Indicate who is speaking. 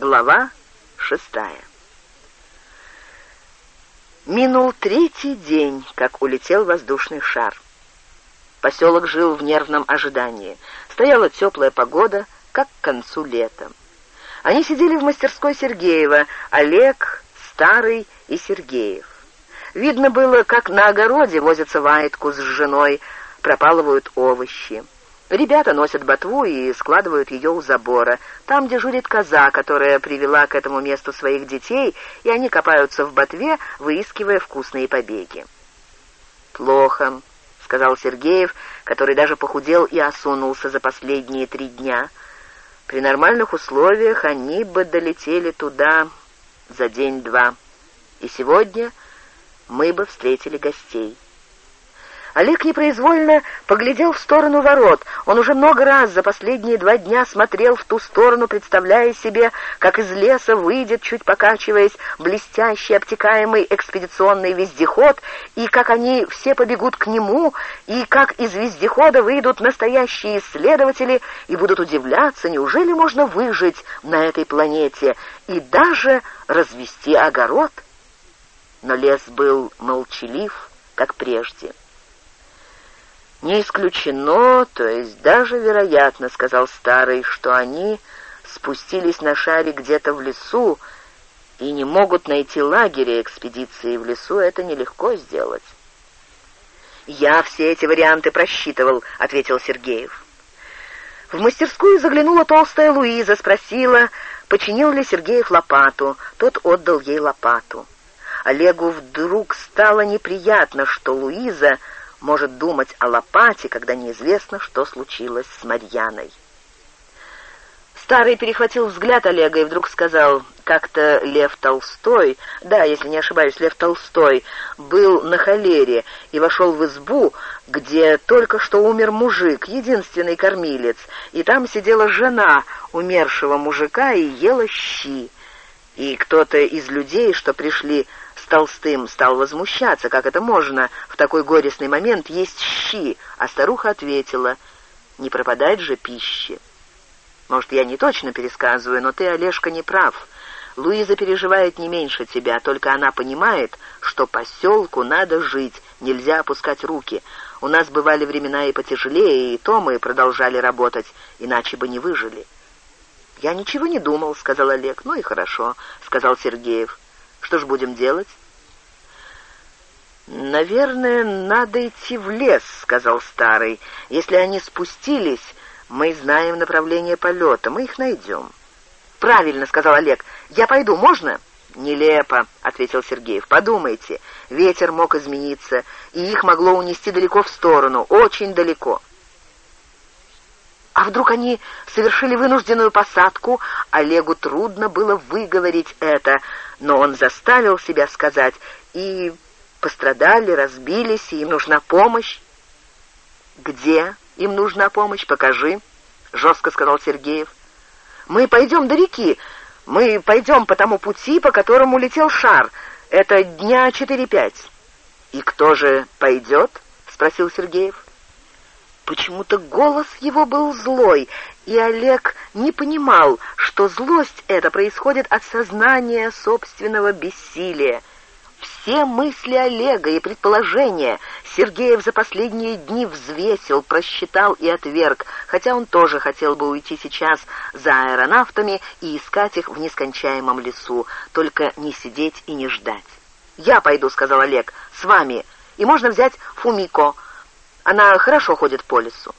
Speaker 1: Глава шестая. Минул третий день, как улетел воздушный шар. Поселок жил в нервном ожидании. Стояла теплая погода, как к концу лета. Они сидели в мастерской Сергеева, Олег, Старый и Сергеев. Видно было, как на огороде возятся Вайтку с женой, пропалывают овощи. Ребята носят ботву и складывают ее у забора. Там дежурит коза, которая привела к этому месту своих детей, и они копаются в ботве, выискивая вкусные побеги. «Плохо», — сказал Сергеев, который даже похудел и осунулся за последние три дня. «При нормальных условиях они бы долетели туда за день-два, и сегодня мы бы встретили гостей». Олег непроизвольно поглядел в сторону ворот. Он уже много раз за последние два дня смотрел в ту сторону, представляя себе, как из леса выйдет, чуть покачиваясь, блестящий обтекаемый экспедиционный вездеход, и как они все побегут к нему, и как из вездехода выйдут настоящие исследователи и будут удивляться, неужели можно выжить на этой планете и даже развести огород. Но лес был молчалив, как прежде. «Не исключено, то есть даже вероятно, — сказал старый, — что они спустились на шаре где-то в лесу и не могут найти лагеря экспедиции в лесу, это нелегко сделать». «Я все эти варианты просчитывал», — ответил Сергеев. В мастерскую заглянула толстая Луиза, спросила, починил ли Сергеев лопату. Тот отдал ей лопату. Олегу вдруг стало неприятно, что Луиза может думать о лопате, когда неизвестно, что случилось с Марьяной. Старый перехватил взгляд Олега и вдруг сказал, как-то Лев Толстой, да, если не ошибаюсь, Лев Толстой, был на холере и вошел в избу, где только что умер мужик, единственный кормилец, и там сидела жена умершего мужика и ела щи. И кто-то из людей, что пришли Толстым стал возмущаться, как это можно в такой горестный момент есть щи, а старуха ответила, не пропадать же пищи. Может, я не точно пересказываю, но ты, Олежка, не прав. Луиза переживает не меньше тебя, только она понимает, что поселку надо жить, нельзя опускать руки. У нас бывали времена и потяжелее, и то мы продолжали работать, иначе бы не выжили. «Я ничего не думал», — сказал Олег. «Ну и хорошо», — сказал Сергеев. «Что ж будем делать?» «Наверное, надо идти в лес», — сказал старый. «Если они спустились, мы знаем направление полета, мы их найдем». «Правильно», — сказал Олег. «Я пойду, можно?» «Нелепо», — ответил Сергеев. «Подумайте, ветер мог измениться, и их могло унести далеко в сторону, очень далеко». А вдруг они совершили вынужденную посадку? Олегу трудно было выговорить это, но он заставил себя сказать и пострадали, разбились, и им нужна помощь. «Где им нужна помощь? Покажи», — жестко сказал Сергеев. «Мы пойдем до реки. Мы пойдем по тому пути, по которому летел шар. Это дня четыре-пять». «И кто же пойдет?» — спросил Сергеев. Почему-то голос его был злой, и Олег не понимал, что злость эта происходит от сознания собственного бессилия. Все мысли Олега и предположения Сергеев за последние дни взвесил, просчитал и отверг, хотя он тоже хотел бы уйти сейчас за аэронавтами и искать их в нескончаемом лесу, только не сидеть и не ждать. «Я пойду», — сказал Олег, — «с вами, и можно взять Фумико. Она хорошо ходит по лесу».